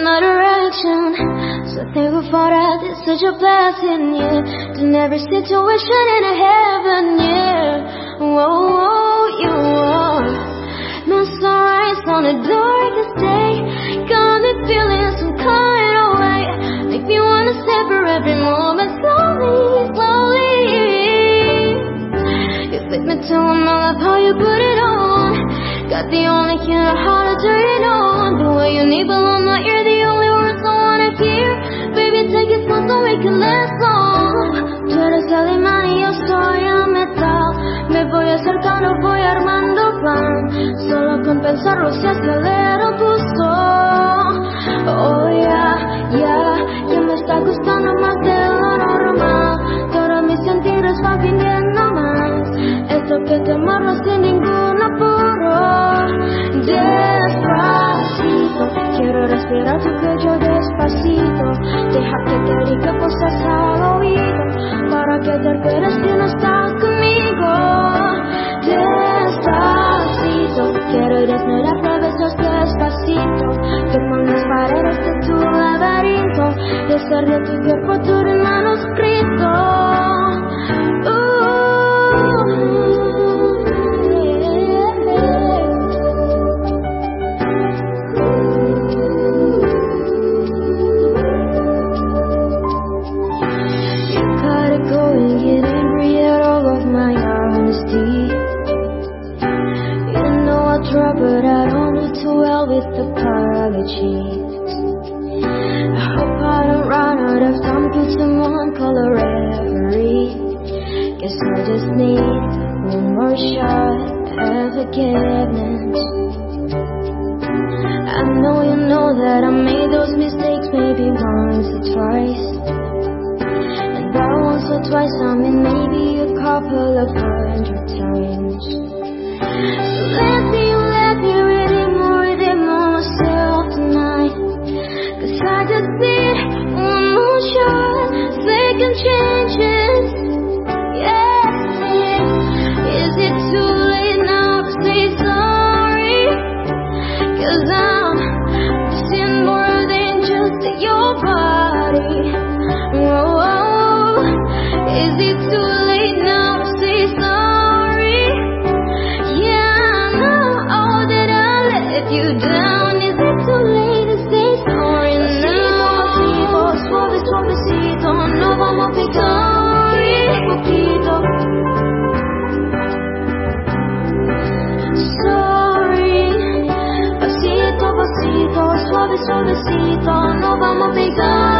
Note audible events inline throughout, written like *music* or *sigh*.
passion. So thankful for that, it's such a blessing, yeah. Turn every situation into heaven, yeah. Whoa, whoa, you are. No sunrise on the darkest day. Got me feeling some kind of way. Make me wanna savor every moment slowly, slowly. You fit me to a love how you put it on. Got the only killer how to turn it on. The way pensarlo se acelera el pulso. Oh, yeah, yeah. Ya me está gustando más de lo normal. Todos mis sentidos van pidiendo más. Esto que te amarro sin ningún apuro. Despacito, quiero respirar tu cuello despacito. Deja que te diga cosas al oído. Para que te enteres que no estás forgiveness. I know you know that I made those mistakes maybe once or twice. And by once or twice, I mean maybe a couple of hundred times. So let me, let me redeem redeem myself tonight. Cause I just need one more shot, second chances. Suavecito, no vamos a pegar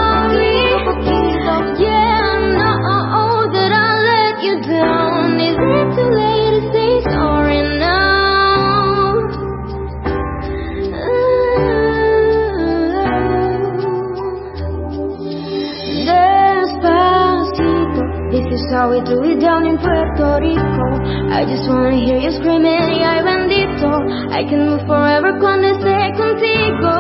this is how we do it down in Puerto Rico. I just wanna hear you screaming, ay bendito. I can move forever cuando esté contigo.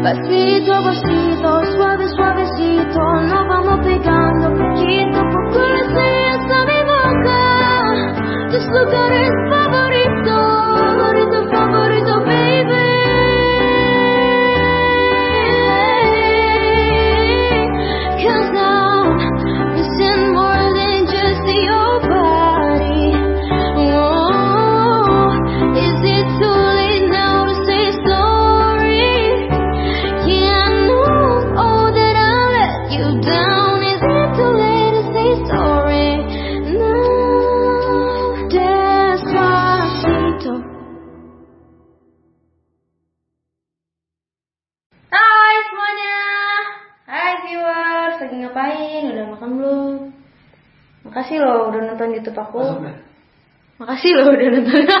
Pasito, pasito, suave, suavecito, nos vamos pegando poquito a poco. Esa mi boca, tus lugares Lagi ngapain? Udah makan belum? Makasih loh udah nonton youtube aku. Makasih loh udah nonton. *laughs*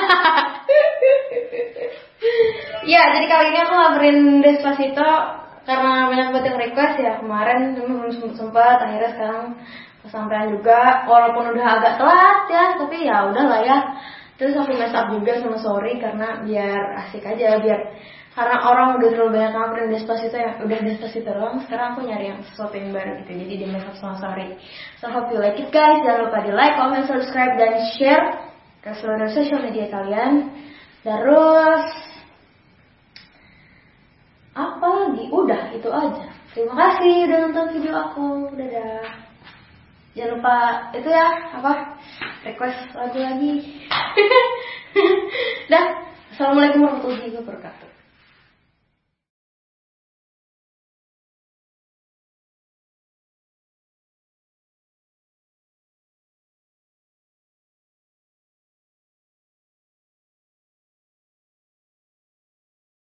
Ya jadi kali ini aku ngabarin Despacito Karena banyak banget yang request ya. Kemarin Cuma belum sempat Akhirnya sekarang kesampaian juga. Walaupun udah agak telat ya Tapi ya udah lah ya. Terus aku mess up juga sama sorry Karena biar asik aja Biar karena orang udah terlalu banyak ngapain Despacito yang udah Despacito doang. Sekarang aku nyari yang sesuatu yang baru gitu. Jadi di mess up sama sorry so hope you like it guys. Jangan lupa di like comment subscribe dan share ke seluruh sosial media kalian. Terus apa lagi? Udah itu aja. Terima kasih udah nonton video aku. Dadah. Jangan lupa itu ya apa? Request lagu lagi. *laughs* Dah. Assalamualaikum warahmatullahi wabarakatuh